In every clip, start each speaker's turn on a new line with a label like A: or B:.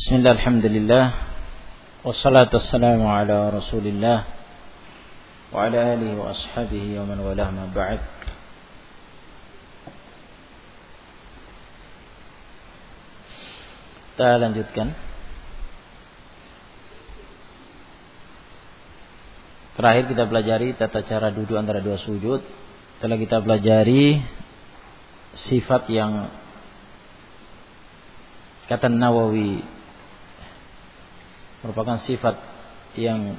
A: بسم الله الحمد لله والصلاة والسلام على رسول الله وعلى آله وأصحابه ومن والاه ما بعد Kita lanjutkan Terakhir kita pelajari tata cara duduk antara dua sujud Setelah kita pelajari Sifat yang Kata Nawawi merupakan sifat yang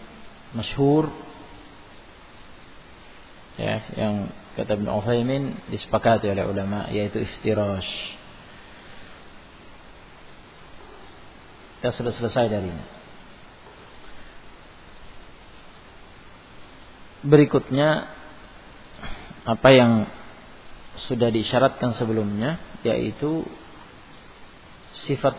A: masyhur ya yang kata Ibn Uthaymin disepakati oleh ulama yaitu iftirash. Kita sudah selesai dari ini berikutnya apa yang sudah disyaratkan sebelumnya yaitu sifat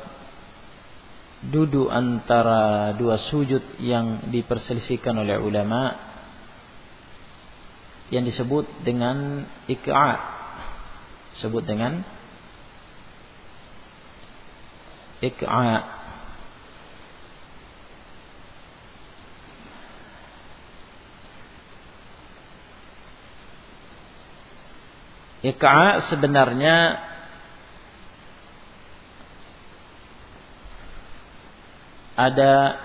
A: duduk antara dua sujud yang diperselisihkan oleh ulama yang disebut dengan ik'a disebut dengan ik'a Ik'a sebenarnya ada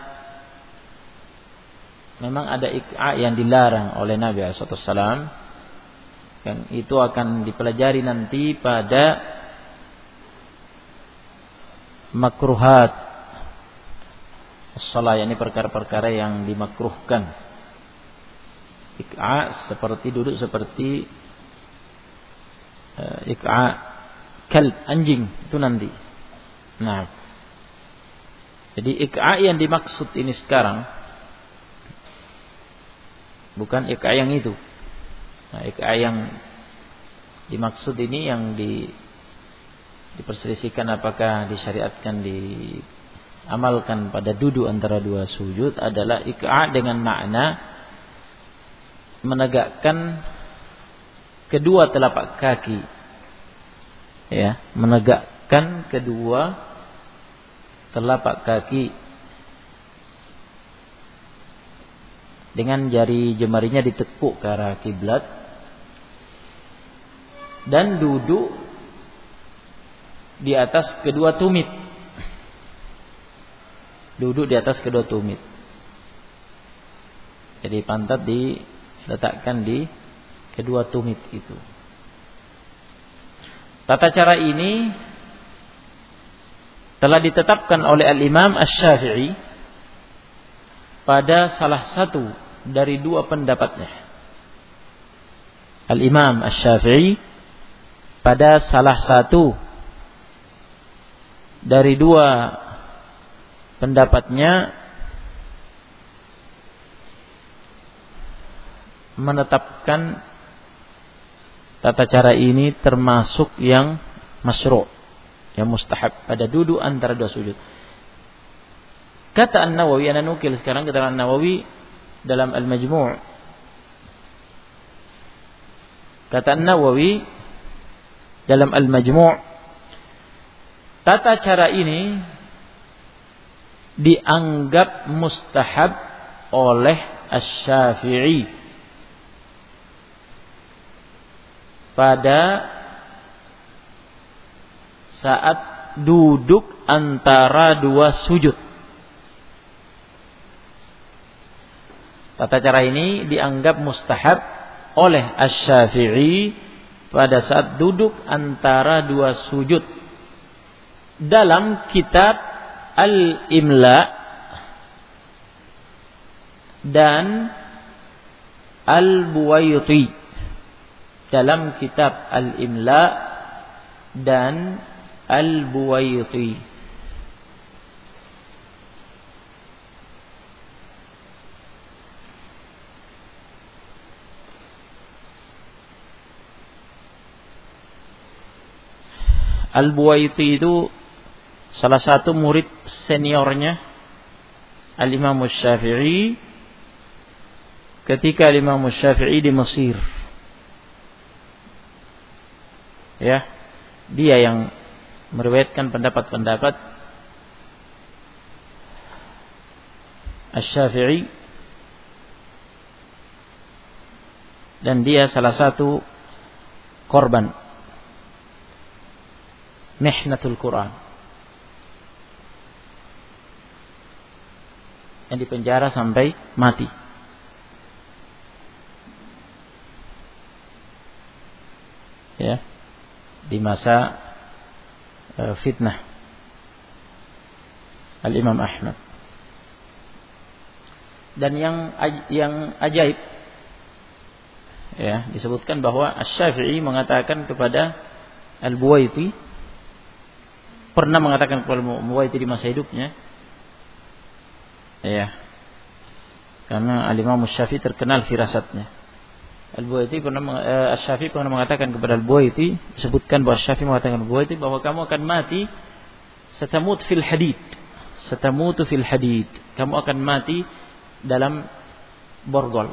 A: memang ada ik'a yang dilarang oleh Nabi SAW yang itu akan dipelajari nanti pada makruhat. Salat ini perkara-perkara yang dimakruhkan. Ik'a seperti duduk seperti uh, ik'a kalb anjing itu nanti. Nah jadi ik'a yang dimaksud ini sekarang bukan ik'a yang itu. Nah, ik'a yang dimaksud ini yang di diperselisihkan apakah disyariatkan diamalkan pada duduk antara dua sujud adalah ik'a dengan makna menegakkan kedua telapak kaki ya menegakkan kedua telapak kaki dengan jari jemarinya ditekuk ke arah kiblat dan duduk di atas kedua tumit. Duduk di atas kedua tumit. Jadi pantat diletakkan di kedua tumit itu. Tata cara ini telah ditetapkan oleh Al-Imam Asy-Syafi'i pada salah satu dari dua pendapatnya. Al-Imam Asy-Syafi'i pada salah satu dari dua pendapatnya menetapkan tata cara ini termasuk yang masyru' yang mustahab pada duduk antara dua sujud. Kata An-Nawawi, ana nukil sekarang kata An-Nawawi dalam Al-Majmu' Kata An-Nawawi dalam Al-Majmu' tata cara ini dianggap mustahab oleh Asy-Syafi'i pada saat duduk antara dua sujud. Tata cara ini dianggap mustahab oleh Asy-Syafi'i pada saat duduk antara dua sujud. Dalam kitab Al-Imla dan Al-Buwaiti. Dalam kitab Al-Imla dan Al-Buwaiti Al-Buwaiti itu salah satu murid seniornya Al-Imam Syafi'i ketika Al-Imam Syafi'i di Mesir. Ya, dia yang meriwayatkan pendapat-pendapat Asy-Syafi'i dan dia salah satu korban mihnatul Quran yang dipenjara sampai mati. Ya. Di masa uh, fitnah. Al-Imam Ahmad. Dan yang yang ajaib. Ya disebutkan bahwa Asy-Syafi'i mengatakan kepada Al-Buwaiti pernah mengatakan kepada Al-Buwaiti di masa hidupnya ya karena Al-Imam Syafi'i terkenal firasatnya Al-Buwaiti pernah eh, Syafi'i pernah mengatakan kepada Al-Buwaiti disebutkan bahwa Syafi'i mengatakan Al-Buwaiti bahwa kamu akan mati setamut fil hadid. Setamutu fil hadid. Kamu akan mati dalam borgol.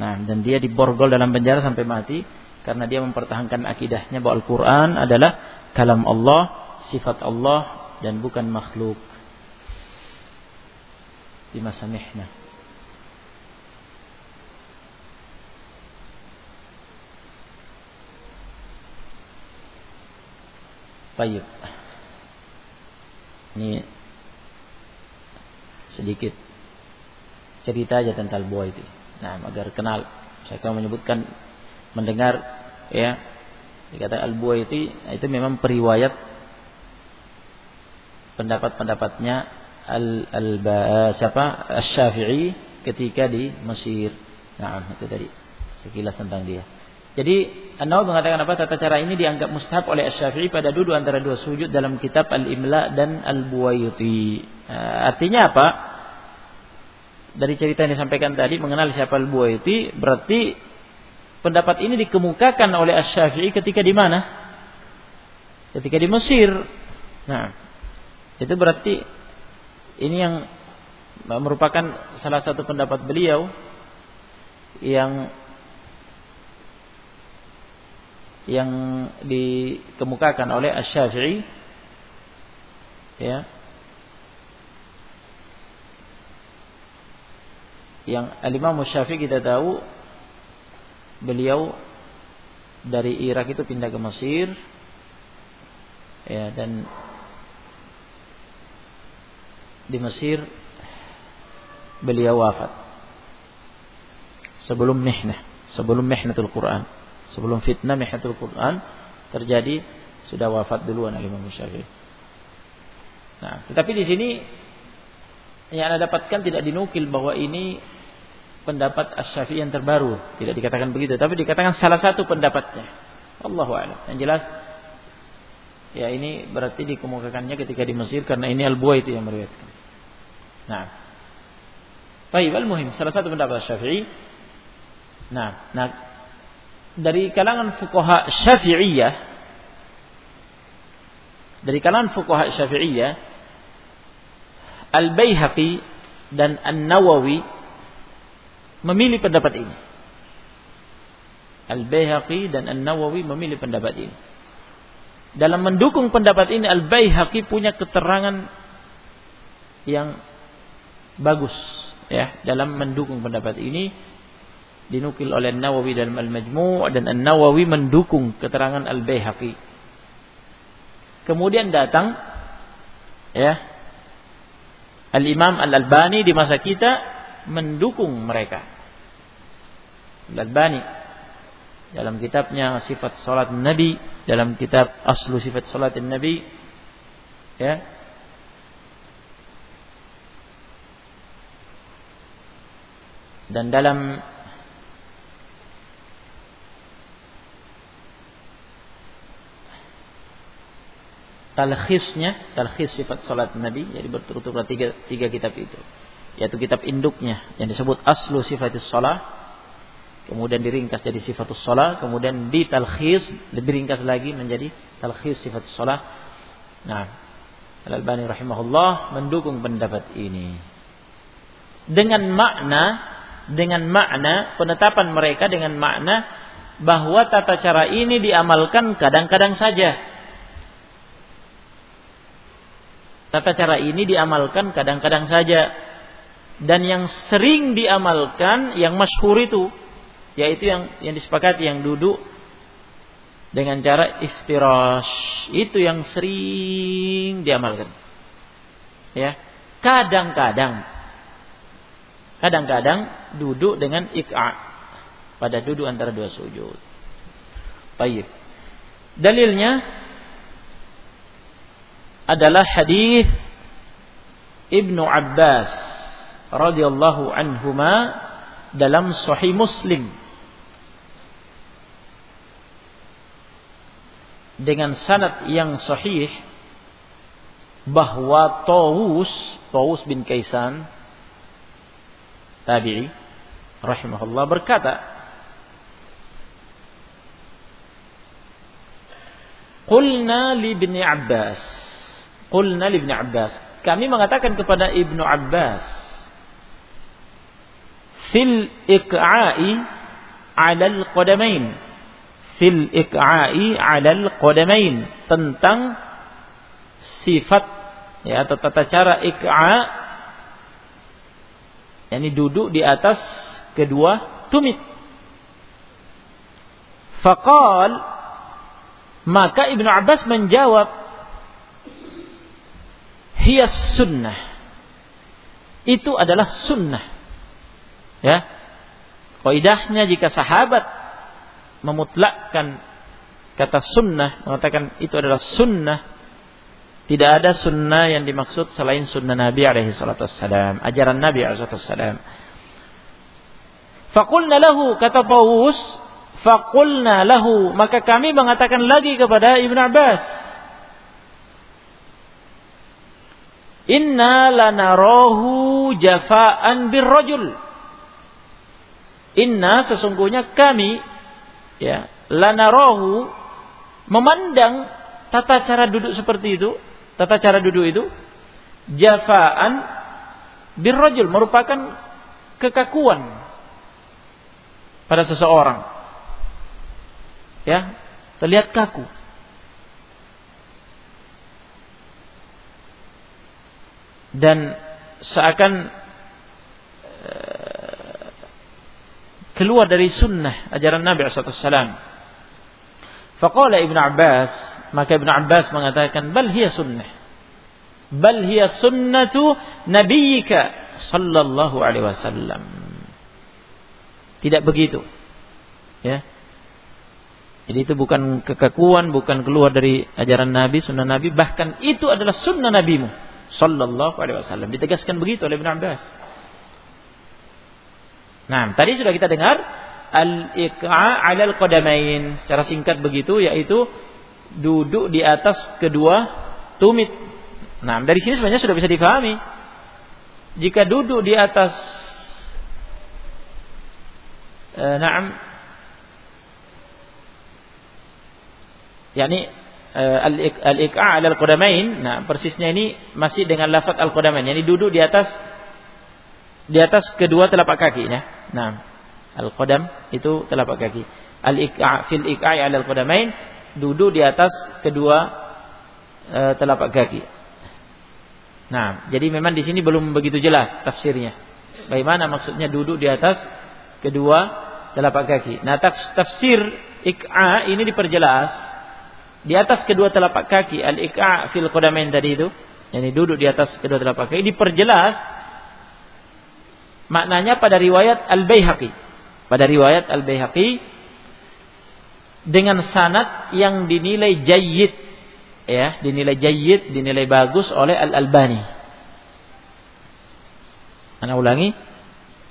A: Nah, dan dia diborgol dalam penjara sampai mati karena dia mempertahankan akidahnya bahwa Al-Qur'an adalah kalam Allah, sifat Allah dan bukan makhluk. Di Baik. Ini sedikit cerita aja tentang buah itu. Nah, agar kenal. Saya akan menyebutkan mendengar ya dikata al buaiti itu memang periwayat pendapat-pendapatnya al al siapa Asy-Syafi'i ketika di Mesir. Nah, itu tadi sekilas tentang dia. Jadi An-Nawawi mengatakan apa tata cara ini dianggap mustahab oleh Asy-Syafi'i pada duduk antara dua sujud dalam kitab Al-Imla dan Al-Buwaiti. Nah, artinya apa? dari cerita yang disampaikan tadi mengenal siapa Al-Buaiti berarti pendapat ini dikemukakan oleh Asy-Syafi'i ketika di mana? Ketika di Mesir. Nah, itu berarti ini yang merupakan salah satu pendapat beliau yang yang dikemukakan oleh Asy-Syafi'i ya yang Al-Imam Syafi'i kita tahu beliau dari Irak itu pindah ke Mesir ya dan di Mesir beliau wafat. Sebelum mihnah sebelum mihnatul Quran sebelum fitnah mihnatul Quran terjadi sudah wafat duluan Al-Imam Syafi'i nah tetapi di sini yang Anda dapatkan tidak dinukil bahwa ini pendapat Asy-Syafi'i yang terbaru, tidak dikatakan begitu, tapi dikatakan salah satu pendapatnya. Allahu a'lam. Yang jelas ya ini berarti dikemukakannya ketika di Mesir karena ini Al-Buai itu yang meriwayatkan. Nah. Baik, al-muhim salah satu pendapat Syafi'i. Nah, nah dari kalangan fuqaha Syafi'iyah dari kalangan fuqaha Syafi'iyah Al-Baihaqi dan An-Nawawi memilih pendapat ini. Al-Baihaqi dan An-Nawawi memilih pendapat ini. Dalam mendukung pendapat ini Al-Baihaqi punya keterangan yang bagus ya dalam mendukung pendapat ini dinukil oleh An-Nawawi dalam Al-Majmu' dan An-Nawawi mendukung keterangan Al-Baihaqi. Kemudian datang ya Al-Imam Al-Albani di masa kita mendukung mereka. Al-Albani dalam kitabnya Sifat Salat Nabi, dalam kitab Aslu Sifat Salat Nabi ya. Dan dalam talkhisnya, talkhis sifat salat Nabi, jadi berturut-turut tiga, tiga kitab itu. Yaitu kitab induknya yang disebut Aslu Sifatis Salah, kemudian diringkas jadi Sifatus Salah, kemudian ditalkhis lebih ringkas lagi menjadi Talkhis Sifatus Salah. Nah, Al-Albani rahimahullah mendukung pendapat ini. Dengan makna dengan makna penetapan mereka dengan makna bahwa tata cara ini diamalkan kadang-kadang saja Tata cara ini diamalkan kadang-kadang saja. Dan yang sering diamalkan yang masyhur itu yaitu yang yang disepakati yang duduk dengan cara iftirash itu yang sering diamalkan. Ya kadang-kadang kadang-kadang duduk dengan ik'a pada duduk antara dua sujud. Baik. Dalilnya adalah hadis Ibnu Abbas radhiyallahu anhuma dalam Sahih Muslim. Dengan sanad yang sahih bahwa Tawus Tawus bin Kaisan tabi'i rahimahullah berkata Qulna li bin Abbas Qulna li Abbas. Kami mengatakan kepada Ibnu Abbas fil iqa'i 'ala al-qadamain. Fil iqa'i 'ala al-qadamain tentang sifat ya atau tata cara iqa' yakni duduk di atas kedua tumit. Faqal maka Ibnu Abbas menjawab hias sunnah. Itu adalah sunnah. Ya. Kaidahnya jika sahabat memutlakkan kata sunnah, mengatakan itu adalah sunnah, tidak ada sunnah yang dimaksud selain sunnah Nabi alaihi salatu wassalam, ajaran Nabi alaihi salatu wassalam. Faqulna lahu kata Tawus, faqulna lahu maka kami mengatakan lagi kepada Ibn Abbas, Inna lanarahu jafa'an birrajul. Inna sesungguhnya kami ya lanarahu memandang tata cara duduk seperti itu, tata cara duduk itu jafa'an birrajul merupakan kekakuan pada seseorang. Ya, terlihat kaku. Dan seakan uh, keluar dari sunnah ajaran Nabi SAW. Faqala Ibn Abbas, maka Ibn Abbas mengatakan, bal hiya sunnah. Bal hiya sunnatu nabiyyika sallallahu alaihi wasallam. Tidak begitu. Ya. Jadi itu bukan kekakuan, bukan keluar dari ajaran Nabi, sunnah Nabi, bahkan itu adalah sunnah Nabimu sallallahu alaihi wasallam. Ditegaskan begitu oleh Ibn Abbas. Nah, tadi sudah kita dengar al-iqa' 'alal qadamain. Secara singkat begitu yaitu duduk di atas kedua tumit. Nah, dari sini sebenarnya sudah bisa difahami. Jika duduk di atas eh, na'am yakni al-iqa' al qadamain nah persisnya ini masih dengan lafaz al-qadamain yani duduk di atas di atas kedua telapak kaki ya nah al-qadam itu telapak kaki. Al-iqa' fil iqa'i al qadamain duduk di atas kedua uh, telapak kaki. Nah jadi memang di sini belum begitu jelas tafsirnya. Bagaimana maksudnya duduk di atas kedua telapak kaki. Nah tafsir iqa' ini diperjelas di atas kedua telapak kaki al-iqa' fil qadamain tadi itu yakni duduk di atas kedua telapak kaki diperjelas maknanya pada riwayat al-Baihaqi. Pada riwayat al-Baihaqi dengan sanad yang dinilai jayyid ya dinilai jayyid dinilai bagus oleh al-Albani. Ana ulangi?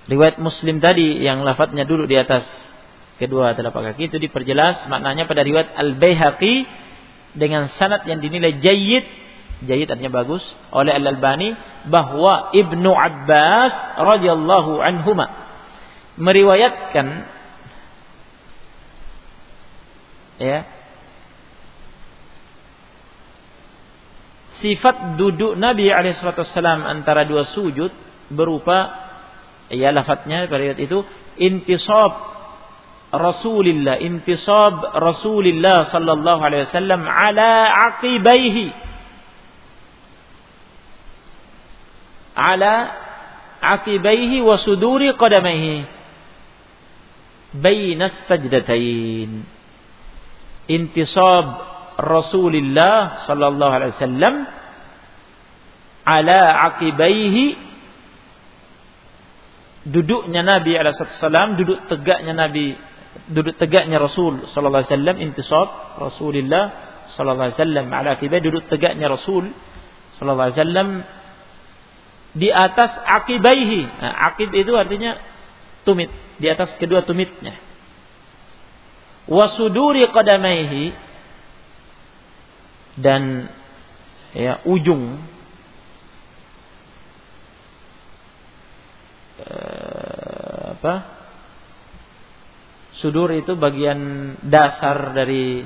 A: Riwayat Muslim tadi yang lafadznya duduk di atas kedua telapak kaki itu diperjelas maknanya pada riwayat Al-Baihaqi dengan sanad yang dinilai jayyid. Jayyid artinya bagus. Oleh Al-Albani bahwa Ibnu Abbas radhiyallahu anhuma meriwayatkan ya sifat duduk Nabi alaihissalam antara dua sujud berupa ya lafadznya pada itu intisab Rasulillah intisab Rasulillah sallallahu alaihi wasallam ala aqibaihi. Ala akibaihi wa suduri qadamaihi. Bainas sajdatain intisab Rasulullah sallallahu alaihi wasallam ala akibaihi duduknya Nabi alaihi wasallam duduk tegaknya Nabi duduk tegaknya Rasul sallallahu alaihi wasallam intisab Rasulullah sallallahu alaihi wasallam ala akibaihi duduk tegaknya Rasul sallallahu alaihi wasallam di atas akibaihi. Nah, akib itu artinya tumit, di atas kedua tumitnya. Wasuduri qadamaihi dan ya ujung eh, apa? Sudur itu bagian dasar dari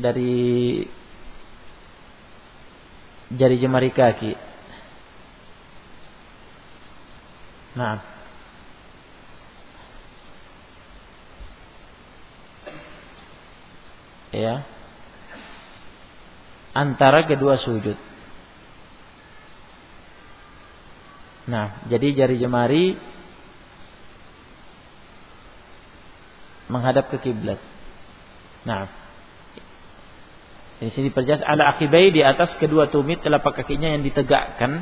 A: dari jari jemari kaki. Nah. Ya. Antara kedua sujud. Nah, jadi jari jemari menghadap ke kiblat. Nah, di sini diperjelas ala akibai di atas kedua tumit telapak kakinya yang ditegakkan.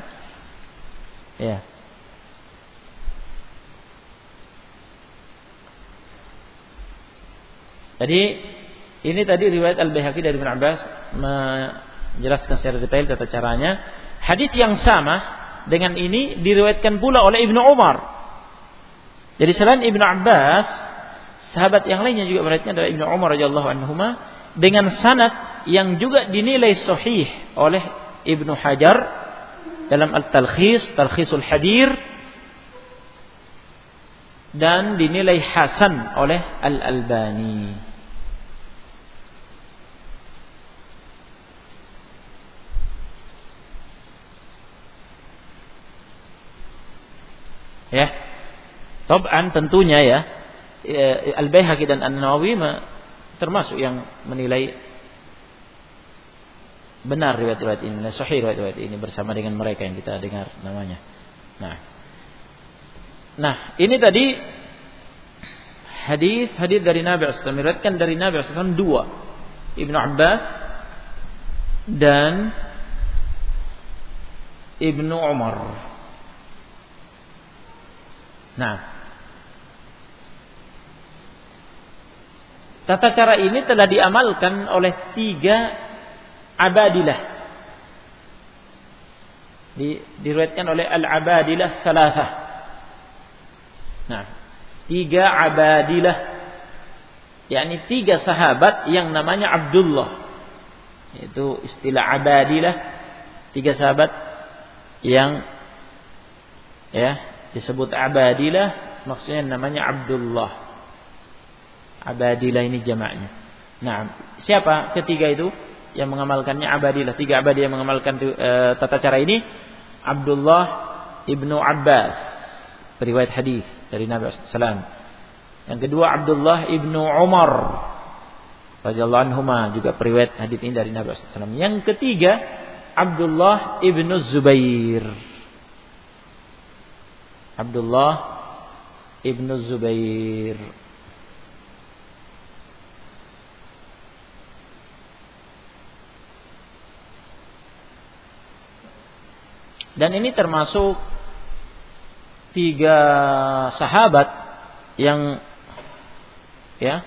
A: Ya. Jadi ini tadi riwayat Al-Baihaqi dari Ibn Abbas menjelaskan secara detail tata caranya. Hadis yang sama dengan ini diriwayatkan pula oleh Ibnu Umar. Jadi selain Ibnu Abbas, sahabat yang lainnya juga meriwayatkan dari Ibnu Umar radhiyallahu anhu dengan sanad yang juga dinilai sahih oleh Ibnu Hajar dalam Al-Talkhis, Talkhisul Hadir dan dinilai hasan oleh Al-Albani. Ya. Tab'an tentunya ya Al-Baihaqi dan An-Nawawi termasuk yang menilai benar riwayat-riwayat ini, sahih riwayat-riwayat ini bersama dengan mereka yang kita dengar namanya. Nah, nah ini tadi hadis hadis dari Nabi SAW meriwayatkan dari Nabi SAW dua Ibnu Abbas dan Ibnu Umar. Nah, Tata cara ini telah diamalkan oleh tiga abadilah. Di, diriwayatkan oleh al-abadilah salasah. Nah, tiga abadilah yakni tiga sahabat yang namanya Abdullah. Itu istilah abadilah tiga sahabat yang ya disebut abadilah maksudnya namanya Abdullah. Abadilah ini jamaknya. Nah, siapa ketiga itu yang mengamalkannya Abadilah? Tiga Abadilah yang mengamalkan e, tata cara ini Abdullah ibnu Abbas, periwayat hadis dari Nabi SAW. Yang kedua Abdullah ibnu Umar radhiyallahu anhuma juga periwayat hadis ini dari Nabi SAW. Yang ketiga Abdullah ibnu Zubair. Abdullah ibnu Zubair. Dan ini termasuk tiga sahabat yang ya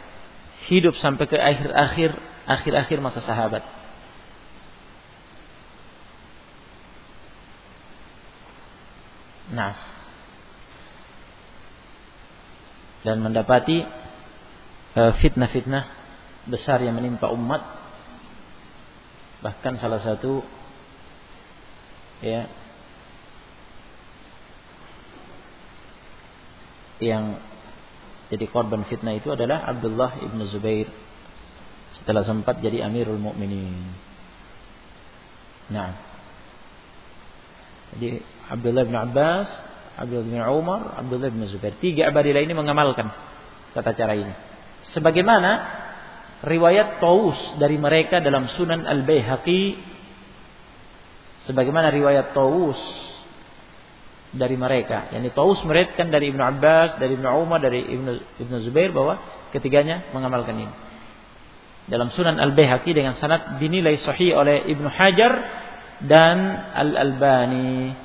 A: hidup sampai ke akhir-akhir akhir-akhir masa sahabat. Nah, dan mendapati eh, fitnah-fitnah besar yang menimpa umat bahkan salah satu ya yang jadi korban fitnah itu adalah Abdullah ibn Zubair setelah sempat jadi Amirul Mukminin. Nah, jadi Abdullah bin Abbas, Abdullah bin Umar, Abdullah bin Zubair. Tiga abadilah ini mengamalkan tata cara ini. Sebagaimana riwayat Taus dari mereka dalam Sunan Al-Baihaqi Sebagaimana riwayat Tawus dari mereka. Yani Tawus meriwayatkan dari Ibnu Abbas, dari Ibnu Umar, dari Ibnu Ibnu Zubair bahwa ketiganya mengamalkan ini. Dalam Sunan Al-Baihaqi dengan sanad dinilai sahih oleh Ibnu Hajar dan Al-Albani.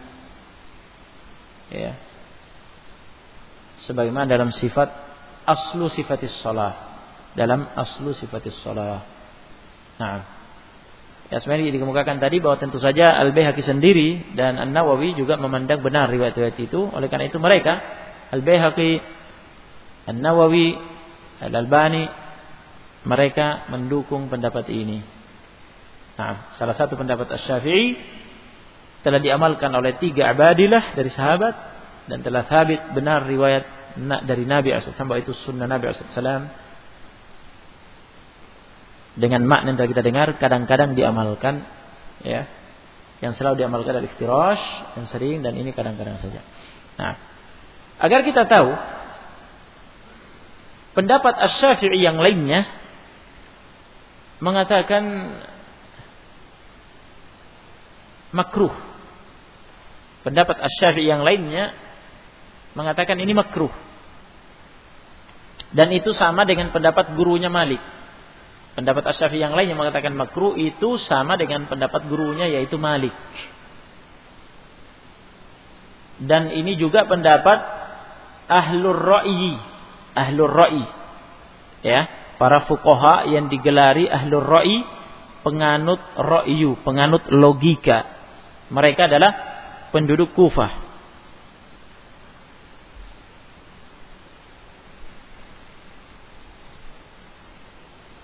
A: Ya. Sebagaimana dalam sifat aslu sifatis salah. Dalam aslu sifatis salah. Nah. Ya sebenarnya dikemukakan tadi bahwa tentu saja Al-Baihaqi sendiri dan An-Nawawi juga memandang benar riwayat-riwayat itu. Oleh karena itu mereka Al-Baihaqi, An-Nawawi, Al-Albani mereka mendukung pendapat ini. Nah, salah satu pendapat Asy-Syafi'i telah diamalkan oleh tiga abadilah dari sahabat dan telah sabit benar riwayat dari Nabi SAW bahwa itu sunnah Nabi SAW dengan makna yang kita dengar kadang-kadang diamalkan ya yang selalu diamalkan dari iftirash yang sering dan ini kadang-kadang saja. Nah agar kita tahu pendapat asy-syafi'i yang lainnya mengatakan makruh pendapat asy-syafi'i yang lainnya mengatakan ini makruh dan itu sama dengan pendapat gurunya Malik Pendapat Asyafi yang lain yang mengatakan makruh itu sama dengan pendapat gurunya yaitu Malik. Dan ini juga pendapat ahlur ra'i, ahlur ra'i. Ya, para fuqaha yang digelari ahlur ra'i, penganut ra'yu, penganut logika. Mereka adalah penduduk Kufah.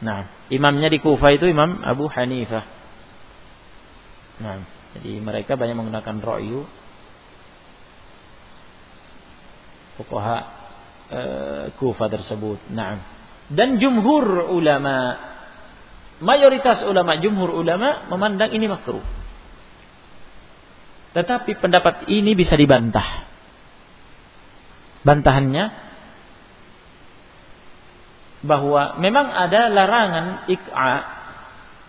A: Nah, imamnya di Kufa itu Imam Abu Hanifah. Nah, jadi mereka banyak menggunakan ro'yu. Fuqaha e, Kufa tersebut. Nah, dan jumhur ulama mayoritas ulama jumhur ulama memandang ini makruh. Tetapi pendapat ini bisa dibantah. Bantahannya bahwa memang ada larangan ik'a,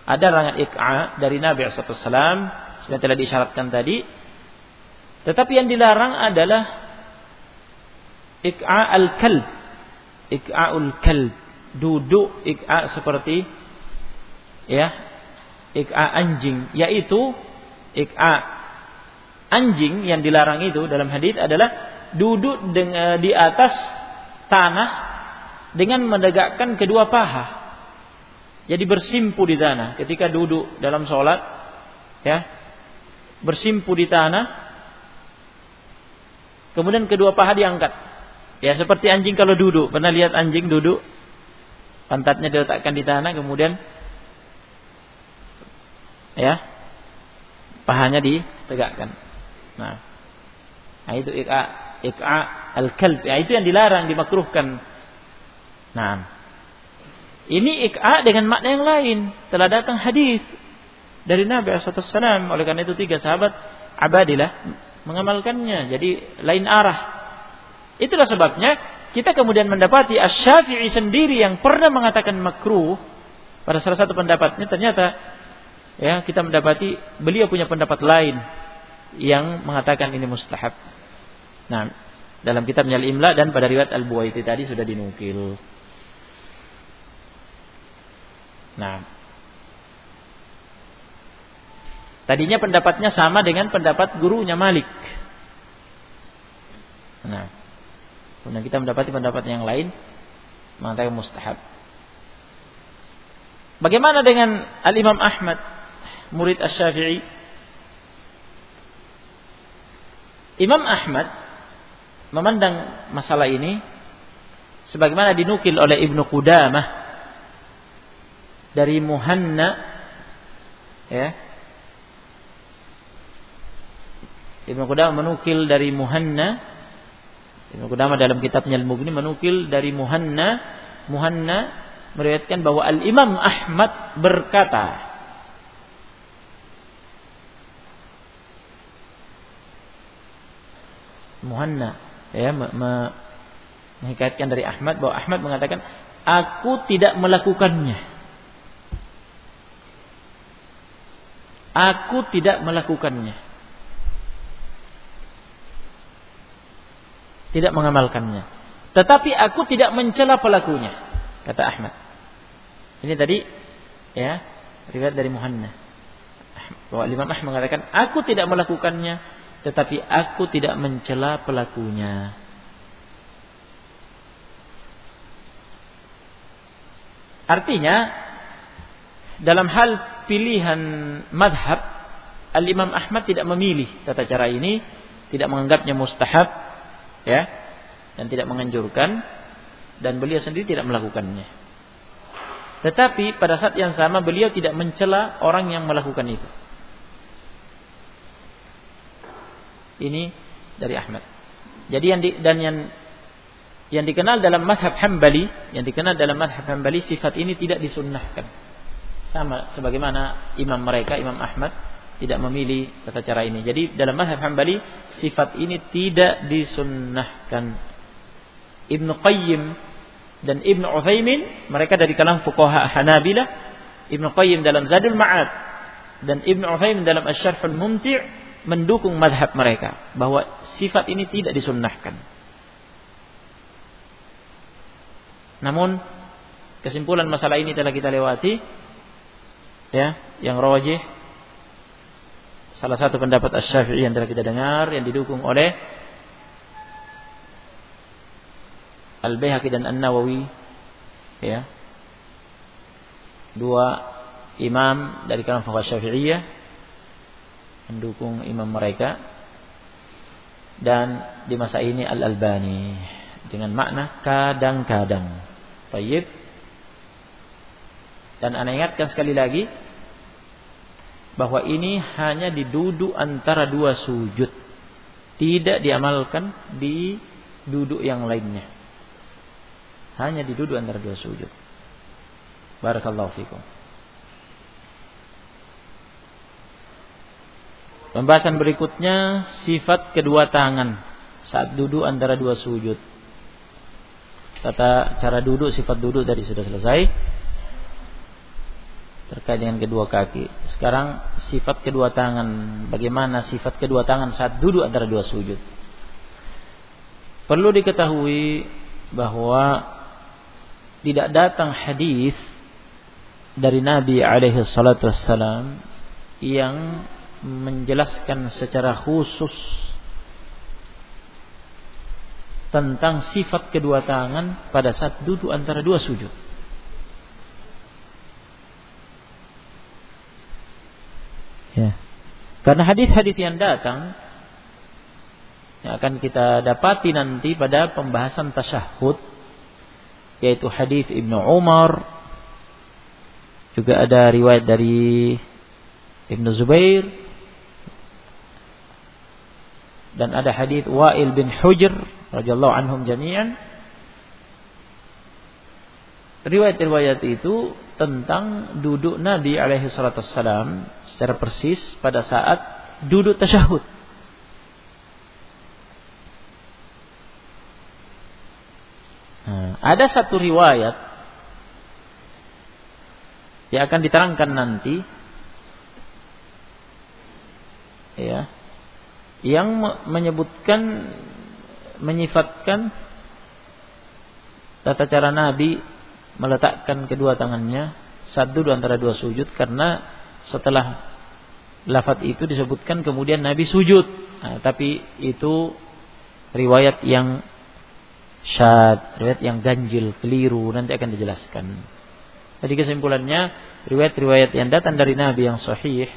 A: ada larangan ik'a dari Nabi SAW, seperti telah disyaratkan tadi. Tetapi yang dilarang adalah ik'a al-kalb, ik'a'ul kalb, duduk ik'a seperti ya, ik'a anjing, yaitu ik'a anjing yang dilarang itu dalam hadis adalah duduk dengan di atas tanah dengan menegakkan kedua paha. Jadi bersimpu di tanah ketika duduk dalam sholat, ya, bersimpu di tanah. Kemudian kedua paha diangkat. Ya seperti anjing kalau duduk. Pernah lihat anjing duduk? Pantatnya diletakkan di tanah, kemudian ya pahanya ditegakkan. Nah, nah itu ika ika al-kalb. Ya, itu yang dilarang, dimakruhkan Nah, ini ik'a dengan makna yang lain. Telah datang hadis dari Nabi SAW. Oleh karena itu tiga sahabat abadilah mengamalkannya. Jadi lain arah. Itulah sebabnya kita kemudian mendapati Asy-Syafi'i sendiri yang pernah mengatakan makruh pada salah satu pendapatnya ternyata ya kita mendapati beliau punya pendapat lain yang mengatakan ini mustahab. Nah, dalam kitabnya Al-Imla dan pada riwayat Al-Buaiti tadi sudah dinukil. Nah, tadinya pendapatnya sama dengan pendapat gurunya Malik. Nah, kemudian kita mendapati pendapat yang lain mengatakan mustahab. Bagaimana dengan Al Imam Ahmad, murid Asy-Syafi'i? Imam Ahmad memandang masalah ini sebagaimana dinukil oleh Ibnu Qudamah dari Muhanna ya. Ibnu Qudamah menukil dari Muhanna Ibnu Qudamah dalam kitabnya Al-Mughni menukil dari Muhanna Muhanna meriwayatkan bahwa Al-Imam Ahmad berkata Muhanna ya menghikayatkan dari Ahmad bahwa Ahmad mengatakan aku tidak melakukannya Aku tidak melakukannya. Tidak mengamalkannya. Tetapi aku tidak mencela pelakunya, kata Ahmad. Ini tadi ya, riwayat dari Muhanna. Bahwa Imam Ahmad mengatakan, aku tidak melakukannya, tetapi aku tidak mencela pelakunya. Artinya dalam hal pilihan madhab Al-Imam Ahmad tidak memilih tata cara ini Tidak menganggapnya mustahab ya Dan tidak menganjurkan Dan beliau sendiri tidak melakukannya Tetapi pada saat yang sama beliau tidak mencela orang yang melakukan itu Ini dari Ahmad Jadi yang di, dan yang yang dikenal dalam madhab Hambali, yang dikenal dalam madhab Hambali sifat ini tidak disunnahkan sama sebagaimana imam mereka Imam Ahmad tidak memilih tata cara ini. Jadi dalam mazhab Hambali sifat ini tidak disunnahkan. Ibnu Qayyim dan Ibnu Uthaymin mereka dari kalangan fuqaha Hanabilah, Ibnu Qayyim dalam Zadul Ma'ad dan Ibnu Uthaymin dalam Asy-Syarhul Mumti' mendukung madhab mereka bahwa sifat ini tidak disunnahkan. Namun kesimpulan masalah ini telah kita lewati ya yang rajih salah satu pendapat Asy-Syafi'i yang telah kita dengar yang didukung oleh Al-Baihaqi dan An-Nawawi ya dua imam dari kalangan fuqaha Syafi'iyah mendukung imam mereka dan di masa ini Al-Albani dengan makna kadang-kadang. Baik. Dan anda ingatkan sekali lagi bahwa ini hanya diduduk antara dua sujud. Tidak diamalkan di duduk yang lainnya. Hanya diduduk antara dua sujud. Barakallahu fikum. Pembahasan berikutnya sifat kedua tangan saat duduk antara dua sujud. Tata cara duduk, sifat duduk tadi sudah selesai terkait dengan kedua kaki. Sekarang sifat kedua tangan, bagaimana sifat kedua tangan saat duduk antara dua sujud? Perlu diketahui bahwa tidak datang hadis dari Nabi alaihi salatu yang menjelaskan secara khusus tentang sifat kedua tangan pada saat duduk antara dua sujud. Ya. Karena hadis-hadis yang datang yang akan kita dapati nanti pada pembahasan tasyahud yaitu hadis Ibnu Umar juga ada riwayat dari Ibnu Zubair dan ada hadis Wa'il bin Hujr radhiyallahu anhum jami'an. Riwayat-riwayat itu tentang duduk Nabi alaihi salatu wassalam secara persis pada saat duduk tasyahud. Nah, ada satu riwayat yang akan diterangkan nanti. Ya yang menyebutkan menyifatkan tata cara Nabi meletakkan kedua tangannya duduk antara dua sujud karena setelah lafat itu disebutkan kemudian Nabi sujud. Nah, tapi itu riwayat yang syad, riwayat yang ganjil, keliru, nanti akan dijelaskan. Jadi kesimpulannya, riwayat-riwayat yang datang dari Nabi yang sahih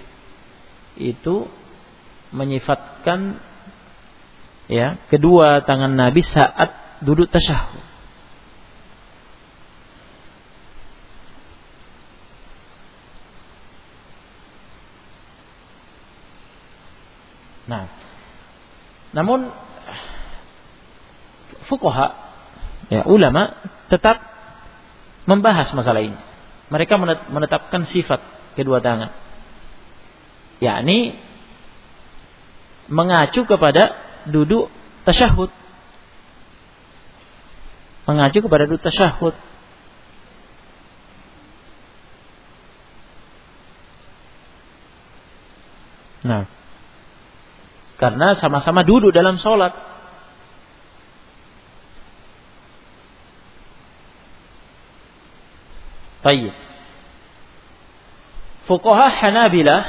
A: itu menyifatkan ya kedua tangan Nabi saat duduk tasyahud. Nah, namun fukoha, ya ulama tetap membahas masalah ini. Mereka menetapkan sifat kedua tangan, yakni mengacu kepada duduk tasyahud, mengacu kepada duduk tasyahud. Nah, karena sama-sama duduk dalam sholat. Baik. Fuqaha Hanabilah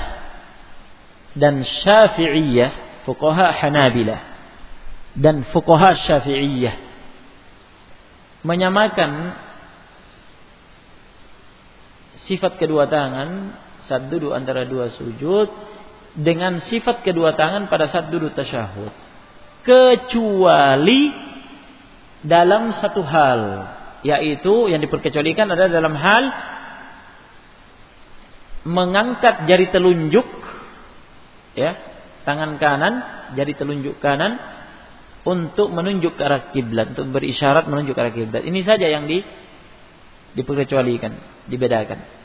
A: dan Syafi'iyah, fuqaha Hanabilah dan fuqaha Syafi'iyah menyamakan sifat kedua tangan saat duduk antara dua sujud dengan sifat kedua tangan pada saat duduk tasyahud. Kecuali dalam satu hal yaitu yang diperkecualikan adalah dalam hal mengangkat jari telunjuk ya tangan kanan jari telunjuk kanan untuk menunjuk ke arah kiblat untuk berisyarat menunjuk ke arah kiblat ini saja yang di diperkecualikan dibedakan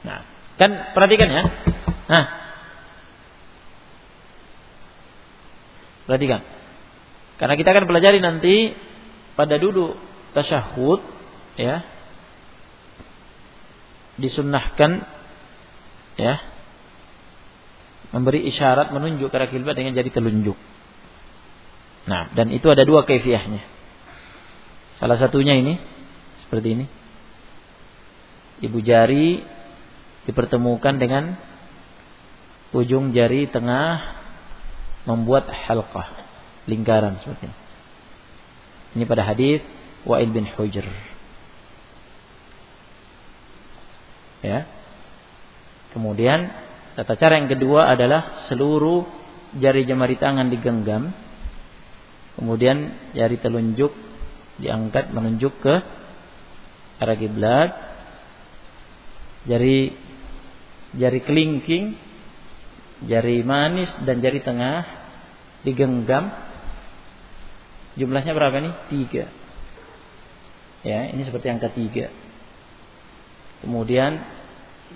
A: Nah, kan perhatikan ya. Nah. Perhatikan. Karena kita akan pelajari nanti pada duduk tasyahud ya. Disunnahkan ya. Memberi isyarat menunjuk ke arah kiblat dengan jari telunjuk. Nah, dan itu ada dua kaifiahnya. Salah satunya ini seperti ini. Ibu jari dipertemukan dengan ujung jari tengah membuat halqah lingkaran seperti ini. Ini pada hadis Wa'il bin Hujr. Ya. Kemudian tata cara yang kedua adalah seluruh jari jemari tangan digenggam. Kemudian jari telunjuk diangkat menunjuk ke arah kiblat. Jari jari kelingking, jari manis dan jari tengah digenggam. Jumlahnya berapa nih? Tiga. Ya, ini seperti angka tiga. Kemudian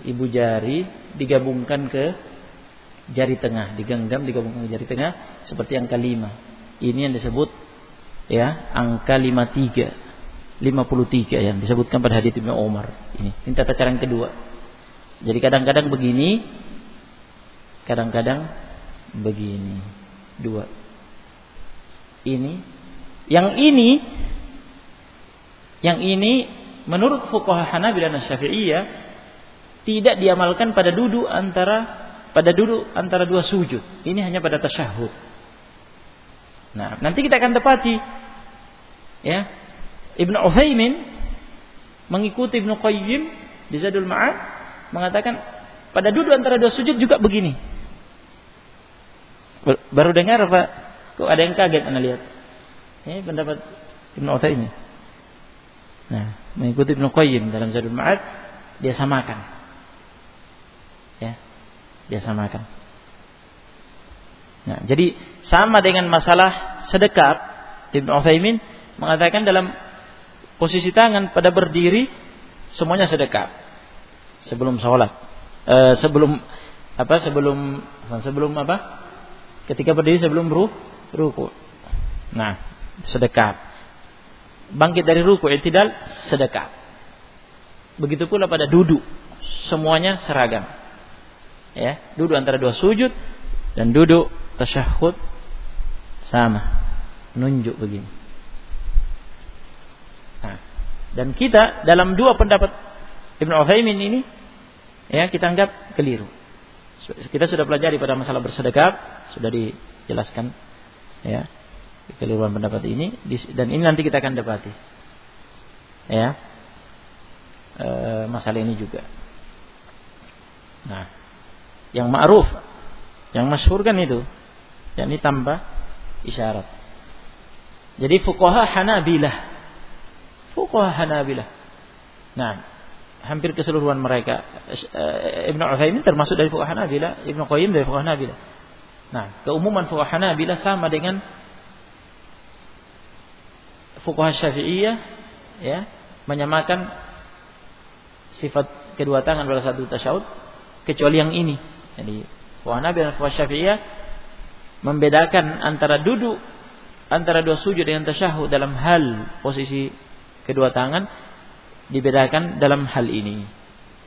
A: ibu jari digabungkan ke jari tengah, digenggam digabungkan ke jari tengah seperti angka lima. Ini yang disebut ya angka lima tiga, lima puluh tiga yang disebutkan pada hadits Ibnu Umar. Ini, ini tata cara yang kedua. Jadi kadang-kadang begini, kadang-kadang begini. Dua. Ini, yang ini, yang ini menurut fuqaha Hanabi dan Syafi'iyah tidak diamalkan pada duduk antara pada duduk antara dua sujud. Ini hanya pada tasyahud. Nah, nanti kita akan tepati ya. Ibnu Utsaimin mengikuti Ibnu Qayyim di Zadul Ma'ad mengatakan pada duduk antara dua sujud juga begini. Baru dengar apa? Kok ada yang kaget anda lihat? Ini pendapat Ibnu ini. Nah, mengikuti Ibnu Qayyim dalam Zadul Ma'ad dia samakan. Dia samakan. Nah, jadi sama dengan masalah sedekap Ibnu Utsaimin mengatakan dalam posisi tangan pada berdiri semuanya sedekap. Sebelum sholat. E, sebelum apa sebelum sebelum apa? Ketika berdiri sebelum ru, ruku. Nah sedekap. Bangkit dari ruku tidak sedekap. Begitu pula pada duduk. Semuanya seragam ya duduk antara dua sujud dan duduk tasyahud sama nunjuk begini nah, dan kita dalam dua pendapat Ibn Uthaymin ini ya kita anggap keliru. Kita sudah pelajari pada masalah bersedekap, sudah dijelaskan ya kekeliruan pendapat ini dan ini nanti kita akan dapati. Ya. E, masalah ini juga. Nah, yang ma'ruf, yang masyhur kan itu, yakni tanpa isyarat. Jadi fuqaha Hanabilah. Fuqaha Hanabilah. Nah, hampir keseluruhan mereka. Eh, Ibnu Utsaimin termasuk dari fuqaha Hanabila, Ibnu Qayyim dari fuqaha Hanabila. Nah, keumuman fuqaha Hanabila sama dengan fuqaha Syafi'iyah ya, menyamakan sifat kedua tangan pada satu tasyahud kecuali yang ini. Jadi Hanabila dan Syafi'iyah membedakan antara duduk antara dua sujud dengan tasyahud dalam hal posisi kedua tangan dibedakan dalam hal ini.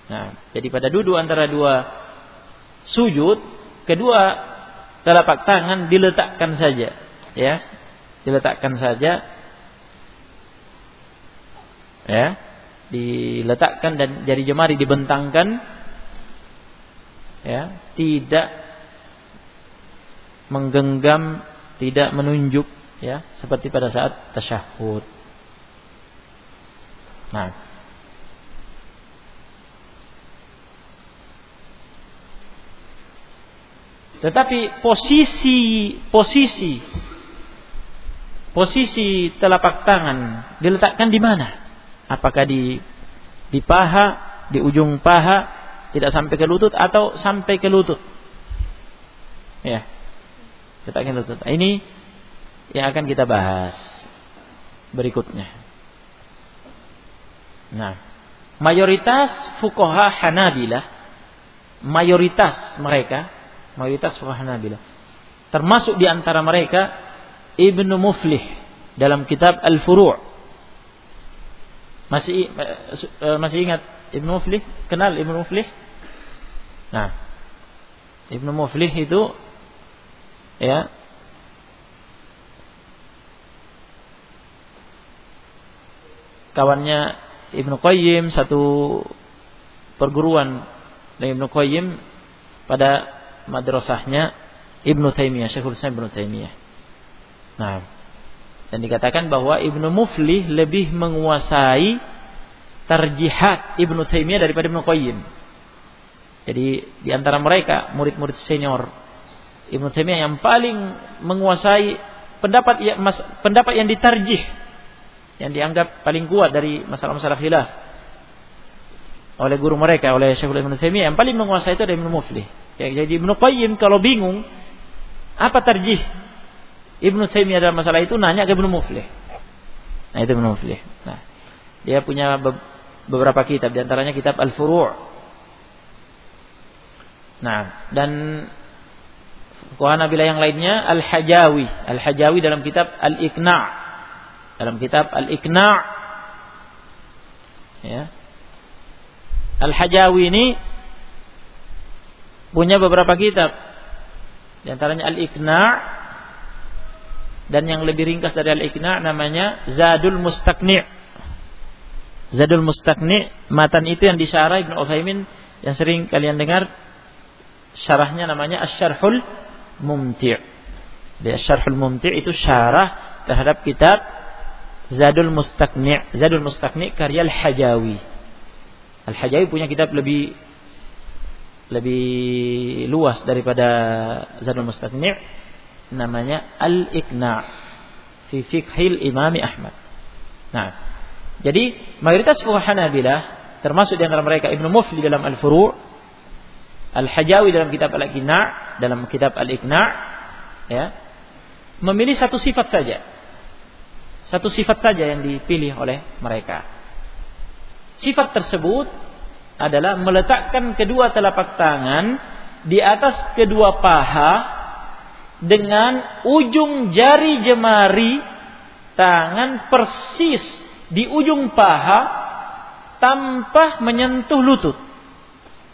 A: Nah, jadi pada duduk antara dua sujud, kedua telapak tangan diletakkan saja, ya. Diletakkan saja ya. Diletakkan dan jari jemari dibentangkan ya, tidak menggenggam, tidak menunjuk ya, seperti pada saat tasyahud. Nah, Tetapi posisi posisi posisi telapak tangan diletakkan di mana? Apakah di di paha, di ujung paha, tidak sampai ke lutut atau sampai ke lutut? Ya. Letakkan lutut. Ini yang akan kita bahas berikutnya. Nah, mayoritas fukoha Hanabilah, mayoritas mereka mayoritas fuqaha Hanabilah. Termasuk di antara mereka Ibnu Muflih dalam kitab Al-Furu'. Masih eh, masih ingat Ibnu Muflih? Kenal Ibnu Muflih? Nah, Ibnu Muflih itu ya kawannya Ibnu Qayyim satu perguruan dan Ibnu Qayyim pada madrasahnya Ibnu Taimiyah, Syekhul Islam Ibnu Taimiyah. Nah, dan dikatakan bahwa Ibnu Muflih lebih menguasai tarjihat Ibnu Taimiyah daripada Ibnu Qayyim. Jadi di antara mereka murid-murid senior Ibnu Taimiyah yang paling menguasai pendapat yang mas, pendapat yang ditarjih yang dianggap paling kuat dari masalah-masalah khilaf oleh guru mereka oleh Syekhul Ibnu Taimiyah yang paling menguasai itu adalah Ibnu Muflih. Ya, jadi Ibnu Qayyim kalau bingung apa tarjih Ibnu Taimiyah dalam masalah itu nanya ke Ibnu Muflih. Nah, itu Ibnu Muflih. Nah, dia punya beberapa kitab di antaranya kitab Al-Furu'. Nah, dan Kuhana bila yang lainnya Al-Hajawi. Al-Hajawi dalam kitab Al-Iqna' dalam kitab Al-Iqna' ya. Al-Hajawi ini punya beberapa kitab. Di antaranya Al-Iqna' dan yang lebih ringkas dari Al-Iqna' namanya Zadul Mustaqni'. Zadul Mustaqni' matan itu yang disyarah Ibnu Utsaimin yang sering kalian dengar syarahnya namanya Asy-Syarhul Mumti'. Di Asy-Syarhul Mumti' itu syarah terhadap kitab Zadul Mustaqni'. Zadul Mustaqni' karya Al-Hajawi. Al-Hajawi punya kitab lebih lebih luas daripada Zadul Mustaqni' namanya Al-Iqna' fi Fiqhil Imam Ahmad. Nah, jadi mayoritas fuqaha Hanabilah termasuk di antara mereka Ibnu Mufli dalam Al-Furu' Al-Hajawi dalam kitab Al-Iqna' dalam kitab Al-Iqna' ya memilih satu sifat saja. Satu sifat saja yang dipilih oleh mereka. Sifat tersebut adalah meletakkan kedua telapak tangan di atas kedua paha dengan ujung jari jemari tangan persis di ujung paha tanpa menyentuh lutut.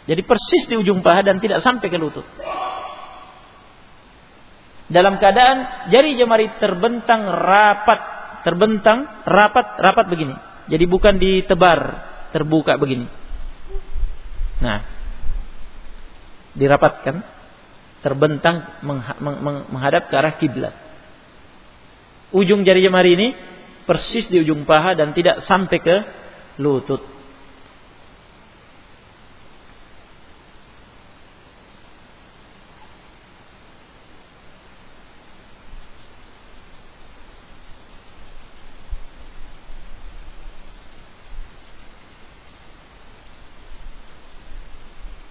A: Jadi persis di ujung paha dan tidak sampai ke lutut. Dalam keadaan jari jemari terbentang rapat, terbentang rapat, rapat begini. Jadi bukan ditebar, terbuka begini. Nah, dirapatkan, terbentang menghadap ke arah kiblat. Ujung jari jemari ini persis di ujung paha dan tidak sampai ke lutut.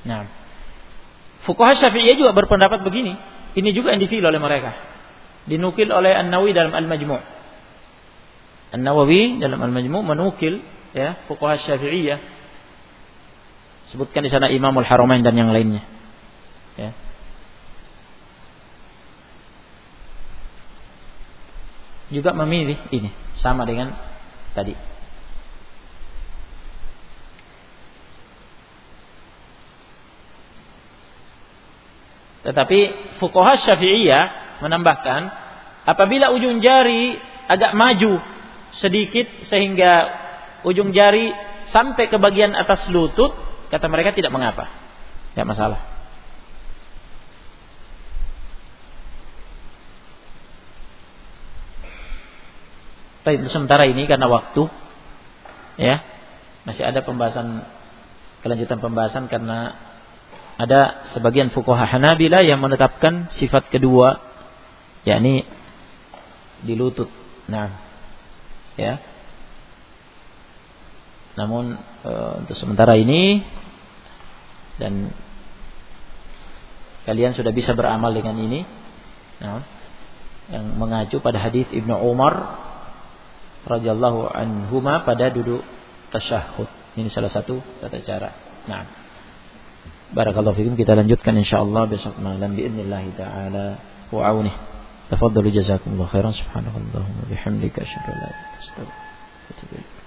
A: Nah, Fuqaha Syafi'iyah juga berpendapat begini. Ini juga yang dipilih oleh mereka. Dinukil oleh An-Nawawi dalam Al-Majmu'. An-Nawawi dalam Al-Majmu' menukil ya fuqaha Syafi'iyah sebutkan di sana Imamul Haramain dan yang lainnya. Ya. Juga memilih ini sama dengan tadi. Tetapi fuqaha Syafi'iyah menambahkan apabila ujung jari agak maju sedikit sehingga ujung jari sampai ke bagian atas lutut, kata mereka tidak mengapa. Tidak masalah. Tapi sementara ini karena waktu ya masih ada pembahasan kelanjutan pembahasan karena ada sebagian fuqaha Hanabila yang menetapkan sifat kedua yakni di lutut. Nah, ya. Namun e, untuk sementara ini dan kalian sudah bisa beramal dengan ini. Nah, yang mengacu pada hadis Ibnu Umar radhiyallahu anhuma pada duduk tasyahud. Ini salah satu tata cara. Nah. Barakallahu fikum kita lanjutkan insyaallah besok malam باذنillah taala wa aunih. Tafadhalu jazakumullahu khairan subhanakallahumma bihamdika asyhadu an la ilaha illa anta astaghfiruka wa atubu ilaik.